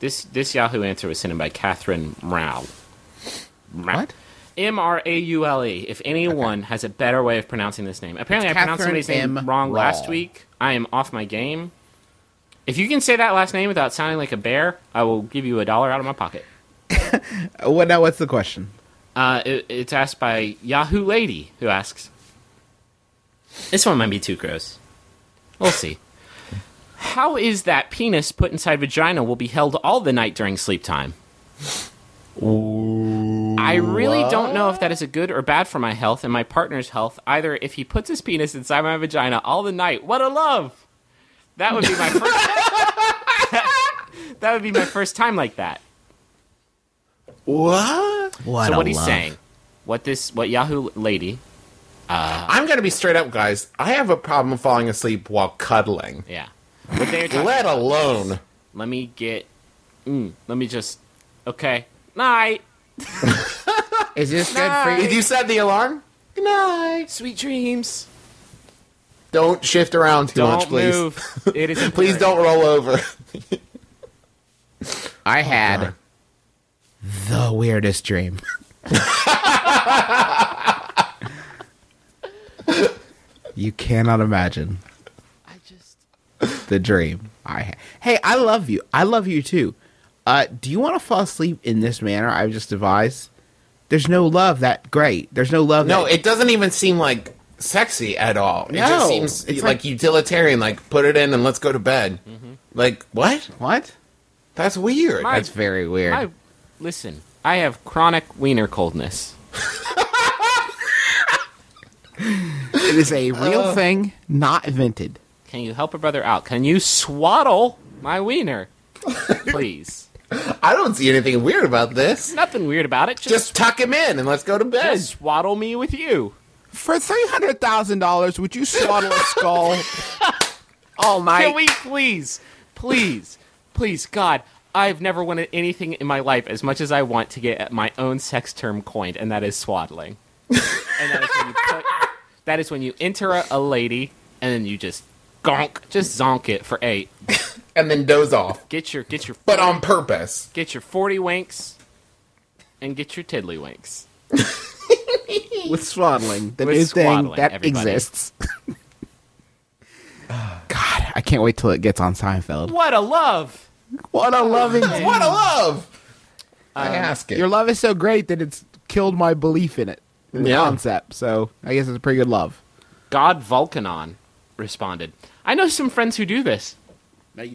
This this Yahoo answer was sent in by Catherine Rao. What? M R A U L E. If anyone has a better way of pronouncing this name, apparently It's I pronounced Catherine somebody's name wrong last week. I am off my game. If you can say that last name without sounding like a bear, I will give you a dollar out of my pocket. What now? What's the question? Uh, it, it's asked by Yahoo Lady, who asks. This one might be too gross. We'll see. How is that penis put inside vagina will be held all the night during sleep time? I really don't know if that is a good or bad for my health and my partner's health, either if he puts his penis inside my vagina all the night. What a love! That would be my first. that would be my first time like that. What? What? so what he's love. saying, what this, what Yahoo lady, uh, I'm gonna be straight up, guys. I have a problem falling asleep while cuddling. yeah, what they're talking Let about alone. is, Let me get. Mm, let me just. Okay. Night. Is this good for you? Did you? you set the alarm? Good night. Sweet dreams. Don't shift around too Don't much, please. move. It is. Please don't roll over. I had the weirdest dream. you cannot imagine I just. The dream I. Hey, I love you. I love you too. Uh, do you want to fall asleep in this manner I've just devised? There's no love that great. There's no love. No, that, it doesn't even seem like sexy at all. It No, just seems it's like, like- utilitarian. Like put it in and let's go to bed. Like what? what? That's weird. My- That's very weird. I, listen, I have chronic wiener coldness. it is a real Uh. thing, not invented. Can you help a brother out? Can you swaddle my wiener, please? I don't see anything weird about this. Nothing weird about it. Just, Just tuck him in and let's go to bed. just swaddle me with you. For three hundred thousand dollars, would you swaddle a skull oh all night? Can we please, please, please, God, I've never wanted anything in my life as much as I want to get my own sex term coined, and that is swaddling. and that is when you put, that is when you enter a, a lady and then you just gonk, just zonk it for eight. and then doze off, Get your get your but on purpose. get your forty winks and get your tiddly winks. with swaddling, the With new thing that everybody. exists. God, I can't wait till it gets on Seinfeld. What a love! What a loving What a love! I um, ask it. Your love is so great that it's killed my belief in it, in the Yeah. concept. So I guess it's a pretty good love. God Vulcanon responded. I know some friends who do this.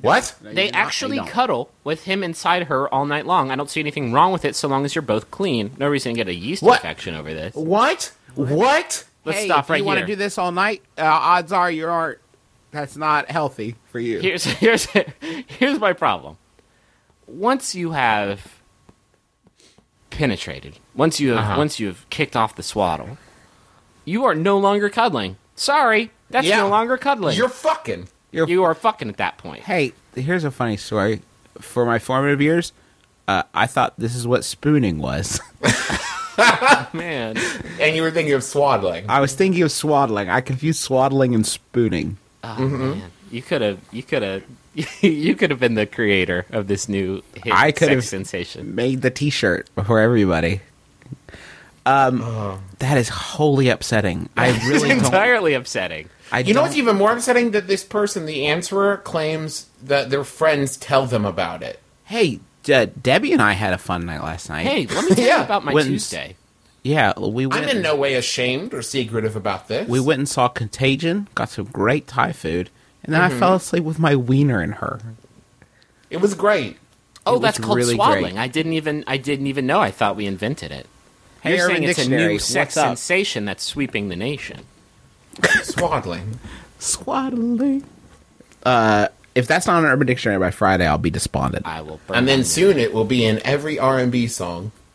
what? They actually cuddle with him inside her all night long. I don't see anything wrong with it so long as you're both clean. No reason to get a yeast What? infection over this. What? What? Let's hey, stop if right you want to do this all night? Uh, odds are you aren't. That's not healthy for you. Here's here's here's my problem. Once you have penetrated, once you have Uh-huh. once you have kicked off the swaddle, you are no longer cuddling. Sorry, that's Yeah. no longer cuddling. You're fucking. you are fucking at that point. Hey, here's a funny story. For my formative years, uh, I thought this is what spooning was. Man, And you were thinking of swaddling. I was thinking of swaddling. I confused swaddling and spooning. oh, man, you could have you could have you could have been the creator of this new hit I could sex have- sensation. Made the T-shirt for everybody. Um, that is wholly upsetting. I really It's entirely upsetting. I You know what's even more upsetting? That this person, the answerer, claims that their friends tell them about it. Hey, uh, Debbie and I had a fun night last night. Hey, let me tell Yeah. you about my When's- Tuesday. yeah, we went. I'm in no way ashamed or secretive about this. We went and saw Contagion. Got some great Thai food, and then Mm-hmm. I fell asleep with my wiener in her. It was great. Oh, was that's called really swaddling. great. I didn't even I didn't even know. I thought we invented it. Hey, You're saying it's a new sex up? sensation that's sweeping the nation. Swaddling. Swaddling. Uh, if that's not an Urban Dictionary by Friday, I'll be despondent. I will burn And then my- soon it will be in every R&B song.